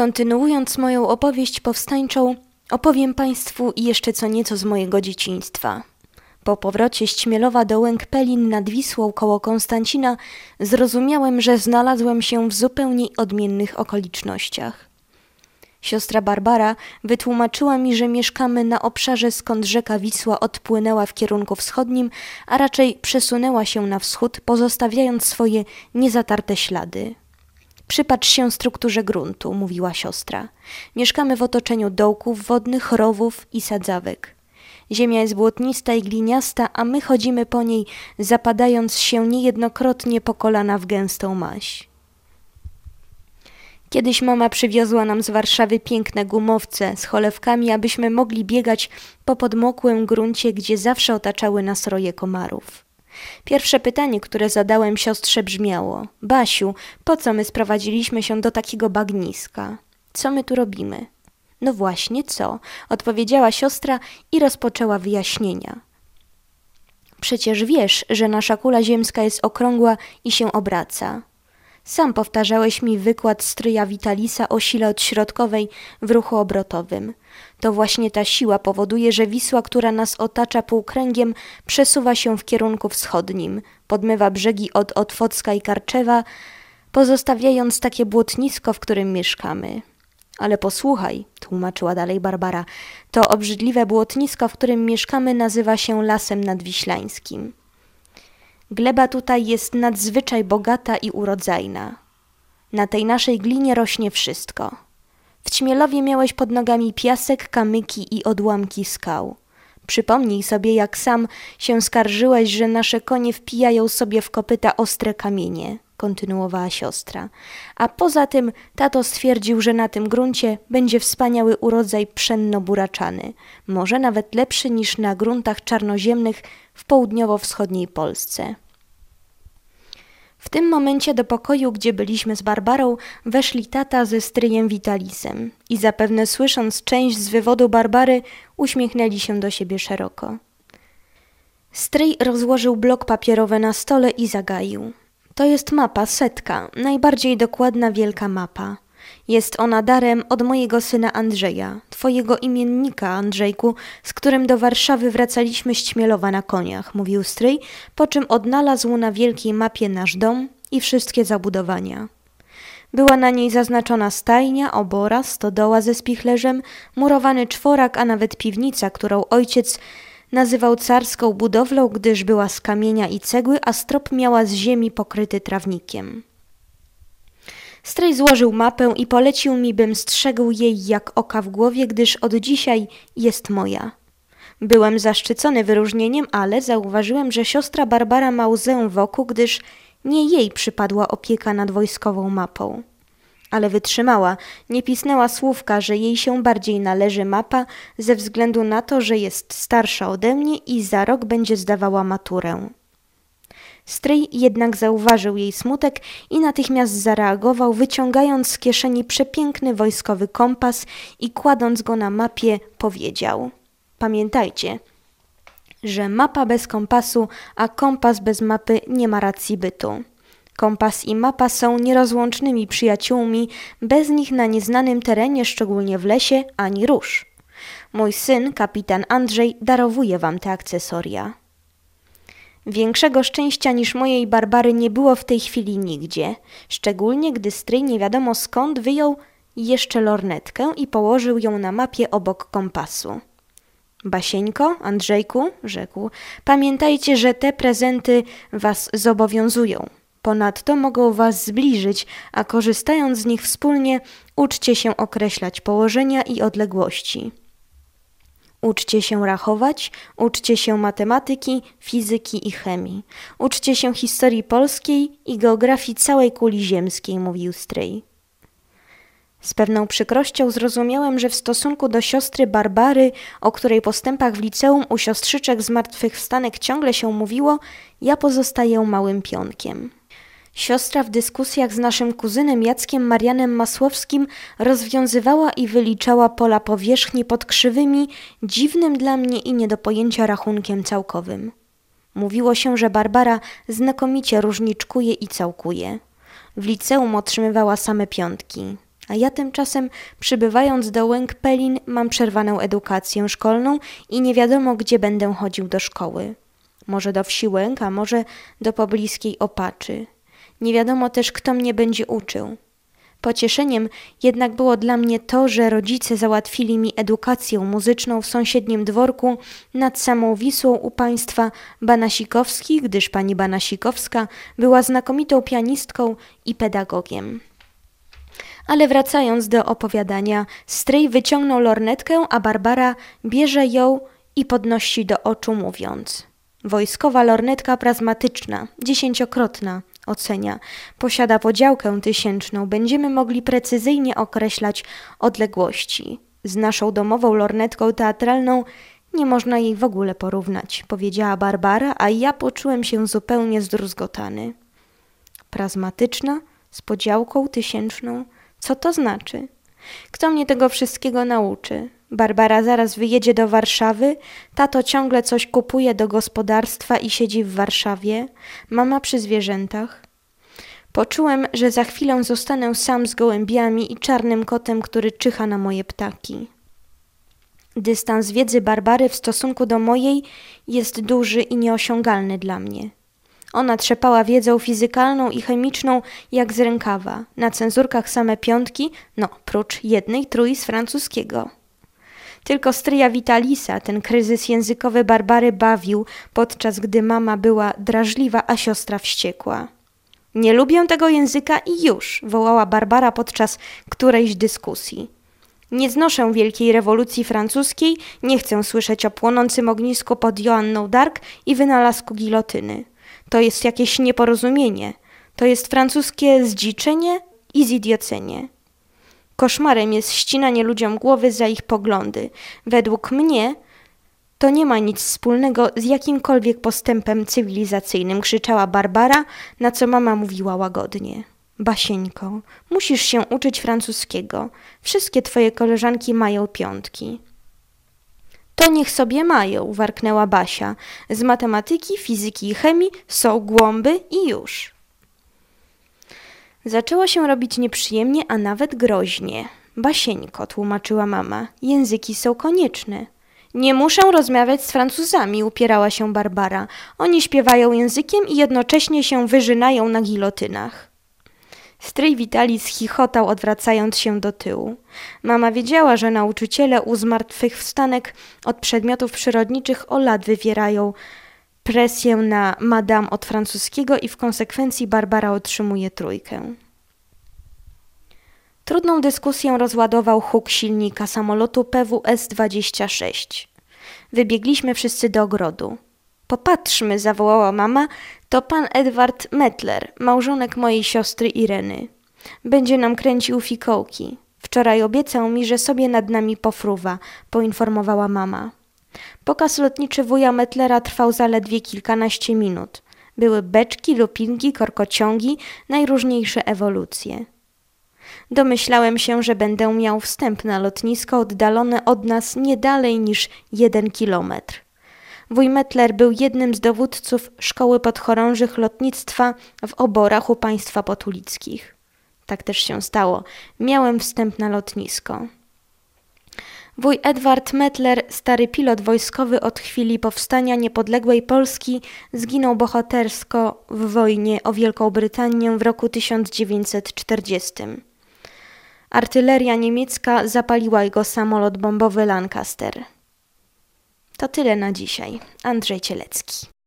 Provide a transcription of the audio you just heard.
Kontynuując moją opowieść powstańczą, opowiem Państwu jeszcze co nieco z mojego dzieciństwa. Po powrocie z do Łęk-Pelin nad Wisłą koło Konstancina zrozumiałem, że znalazłem się w zupełnie odmiennych okolicznościach. Siostra Barbara wytłumaczyła mi, że mieszkamy na obszarze, skąd rzeka Wisła odpłynęła w kierunku wschodnim, a raczej przesunęła się na wschód, pozostawiając swoje niezatarte ślady. Przypatrz się strukturze gruntu, mówiła siostra. Mieszkamy w otoczeniu dołków wodnych, rowów i sadzawek. Ziemia jest błotnista i gliniasta, a my chodzimy po niej, zapadając się niejednokrotnie po kolana w gęstą maś. Kiedyś mama przywiozła nam z Warszawy piękne gumowce z cholewkami, abyśmy mogli biegać po podmokłym gruncie, gdzie zawsze otaczały nas roje komarów. Pierwsze pytanie, które zadałem siostrze brzmiało: Basiu, po co my sprowadziliśmy się do takiego bagniska? Co my tu robimy? No właśnie, co? odpowiedziała siostra i rozpoczęła wyjaśnienia. Przecież wiesz, że nasza kula ziemska jest okrągła i się obraca. Sam powtarzałeś mi wykład stryja Vitalisa o sile odśrodkowej w ruchu obrotowym. To właśnie ta siła powoduje, że Wisła, która nas otacza półkręgiem, przesuwa się w kierunku wschodnim, podmywa brzegi od Otwocka i Karczewa, pozostawiając takie błotnisko, w którym mieszkamy. Ale posłuchaj, tłumaczyła dalej Barbara, to obrzydliwe błotnisko, w którym mieszkamy, nazywa się Lasem Nadwiślańskim. Gleba tutaj jest nadzwyczaj bogata i urodzajna. Na tej naszej glinie rośnie wszystko. W Ćmielowie miałeś pod nogami piasek, kamyki i odłamki skał. Przypomnij sobie, jak sam się skarżyłeś, że nasze konie wpijają sobie w kopyta ostre kamienie, kontynuowała siostra. A poza tym tato stwierdził, że na tym gruncie będzie wspaniały urodzaj pszenno-buraczany, może nawet lepszy niż na gruntach czarnoziemnych w południowo-wschodniej Polsce. W tym momencie do pokoju, gdzie byliśmy z Barbarą, weszli tata ze stryjem Vitalisem i zapewne słysząc część z wywodu Barbary, uśmiechnęli się do siebie szeroko. Stryj rozłożył blok papierowy na stole i zagaił. To jest mapa, setka, najbardziej dokładna wielka mapa. Jest ona darem od mojego syna Andrzeja, twojego imiennika, Andrzejku, z którym do Warszawy wracaliśmy z Ćmielowa na koniach, mówił stryj, po czym odnalazł na wielkiej mapie nasz dom i wszystkie zabudowania. Była na niej zaznaczona stajnia, obora, stodoła ze spichlerzem, murowany czworak, a nawet piwnica, którą ojciec nazywał carską budowlą, gdyż była z kamienia i cegły, a strop miała z ziemi pokryty trawnikiem. Strej złożył mapę i polecił mi, bym strzegł jej jak oka w głowie, gdyż od dzisiaj jest moja. Byłem zaszczycony wyróżnieniem, ale zauważyłem, że siostra Barbara ma łzę wokół, gdyż nie jej przypadła opieka nad wojskową mapą. Ale wytrzymała, nie pisnęła słówka, że jej się bardziej należy mapa ze względu na to, że jest starsza ode mnie i za rok będzie zdawała maturę. Stryj jednak zauważył jej smutek i natychmiast zareagował, wyciągając z kieszeni przepiękny wojskowy kompas i kładąc go na mapie, powiedział: Pamiętajcie, że mapa bez kompasu, a kompas bez mapy nie ma racji bytu. Kompas i mapa są nierozłącznymi przyjaciółmi, bez nich na nieznanym terenie, szczególnie w lesie, ani rusz. Mój syn, kapitan Andrzej, darowuje wam te akcesoria. Większego szczęścia niż mojej Barbary nie było w tej chwili nigdzie, szczególnie gdy stryj nie wiadomo skąd wyjął jeszcze lornetkę i położył ją na mapie obok kompasu. Basieńko, Andrzejku, rzekł, pamiętajcie, że te prezenty was zobowiązują. Ponadto mogą was zbliżyć, a korzystając z nich wspólnie, uczcie się określać położenia i odległości. Uczcie się rachować, uczcie się matematyki, fizyki i chemii. Uczcie się historii polskiej i geografii całej kuli ziemskiej, mówił Stryj. Z pewną przykrością zrozumiałem, że w stosunku do siostry Barbary, o której postępach w liceum u siostrzyczek zmartwychwstanek ciągle się mówiło, ja pozostaję małym pionkiem. Siostra w dyskusjach z naszym kuzynem Jackiem Marianem Masłowskim rozwiązywała i wyliczała pola powierzchni pod krzywymi, dziwnym dla mnie i nie do pojęcia rachunkiem całkowym. Mówiło się, że Barbara znakomicie różniczkuje i całkuje. W liceum otrzymywała same piątki. A ja tymczasem, przybywając do Łęk Pelin, mam przerwaną edukację szkolną i nie wiadomo, gdzie będę chodził do szkoły. Może do wsi Łęk, a może do pobliskiej Opaczy. Nie wiadomo też, kto mnie będzie uczył. Pocieszeniem jednak było dla mnie to, że rodzice załatwili mi edukację muzyczną w sąsiednim dworku nad samą Wisłą u państwa Banasikowskich, gdyż pani Banasikowska była znakomitą pianistką i pedagogiem. Ale wracając do opowiadania, stryj wyciągnął lornetkę, a Barbara bierze ją i podnosi do oczu, mówiąc: Wojskowa lornetka prazmatyczna, dziesięciokrotna, ocenia. Posiada podziałkę tysięczną, będziemy mogli precyzyjnie określać odległości. Z naszą domową lornetką teatralną nie można jej w ogóle porównać, powiedziała Barbara, a ja poczułem się zupełnie zdruzgotany. Prazmatyczna? Z podziałką tysięczną? Co to znaczy? Kto mnie tego wszystkiego nauczy? Barbara zaraz wyjedzie do Warszawy, tato ciągle coś kupuje do gospodarstwa i siedzi w Warszawie, mama przy zwierzętach. Poczułem, że za chwilę zostanę sam z gołębiami i czarnym kotem, który czyha na moje ptaki. Dystans wiedzy Barbary w stosunku do mojej jest duży i nieosiągalny dla mnie. Ona trzepała wiedzą fizykalną i chemiczną jak z rękawa. Na cenzurkach same piątki, no, prócz jednej trój z francuskiego. Tylko stryja Vitalisa ten kryzys językowy Barbary bawił, podczas gdy mama była drażliwa, a siostra wściekła. Nie lubię tego języka i już, wołała Barbara podczas którejś dyskusji. Nie znoszę wielkiej rewolucji francuskiej, nie chcę słyszeć o płonącym ognisku pod Joanną d'Arc i wynalazku gilotyny. To jest jakieś nieporozumienie. To jest francuskie zdziczenie i zidiocenie. Koszmarem jest ścinanie ludziom głowy za ich poglądy. Według mnie to nie ma nic wspólnego z jakimkolwiek postępem cywilizacyjnym, krzyczała Barbara, na co mama mówiła łagodnie. Basieńko, musisz się uczyć francuskiego. Wszystkie twoje koleżanki mają piątki. To niech sobie mają, warknęła Basia. Z matematyki, fizyki i chemii są głąby i już. Zaczęło się robić nieprzyjemnie, a nawet groźnie. Basieńko, tłumaczyła mama, języki są konieczne. Nie muszę rozmawiać z Francuzami, upierała się Barbara. Oni śpiewają językiem i jednocześnie się wyżynają na gilotynach. Stryj Witalis chichotał, odwracając się do tyłu. Mama wiedziała, że nauczyciele u zmartwychwstanek od przedmiotów przyrodniczych o lat wywierają presję na madame od francuskiego i w konsekwencji Barbara otrzymuje trójkę. Trudną dyskusję rozładował huk silnika samolotu PWS-26. Wybiegliśmy wszyscy do ogrodu. Popatrzmy, zawołała mama, to pan Edward Metler, małżonek mojej siostry Ireny. Będzie nam kręcił fikołki. Wczoraj obiecał mi, że sobie nad nami pofruwa, poinformowała mama. Pokaz lotniczy wuja Metlera trwał zaledwie kilkanaście minut. Były beczki, lupinki, korkociągi, najróżniejsze ewolucje. Domyślałem się, że będę miał wstęp na lotnisko oddalone od nas nie dalej niż jeden kilometr. Wuj Metler był jednym z dowódców Szkoły Podchorążych Lotnictwa w oborach u państwa potulickich. Tak też się stało. Miałem wstęp na lotnisko. Wuj Edward Metler, stary pilot wojskowy od chwili powstania niepodległej Polski, zginął bohatersko w wojnie o Wielką Brytanię w roku 1940. Artyleria niemiecka zapaliła jego samolot bombowy Lancaster. To tyle na dzisiaj. Andrzej Cielecki.